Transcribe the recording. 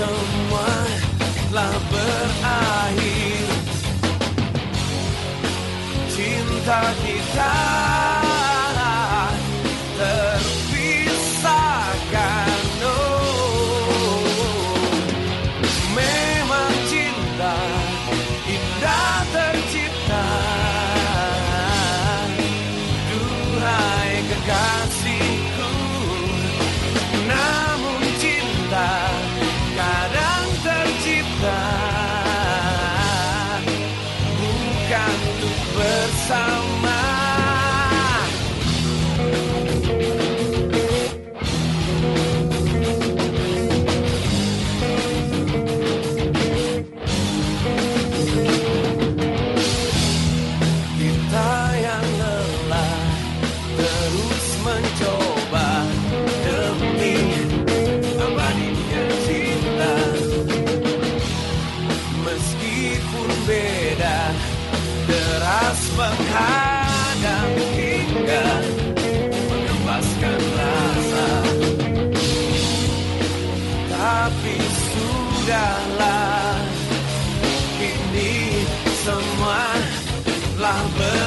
semua telah berakhir. Cinta kita bersama. Kita yang lelah terus mencoba demi abadinya cinta. Meskipun beda deras menghadap hingga mengembaskan rasa. Tapi sudahlah Kini semua telah ber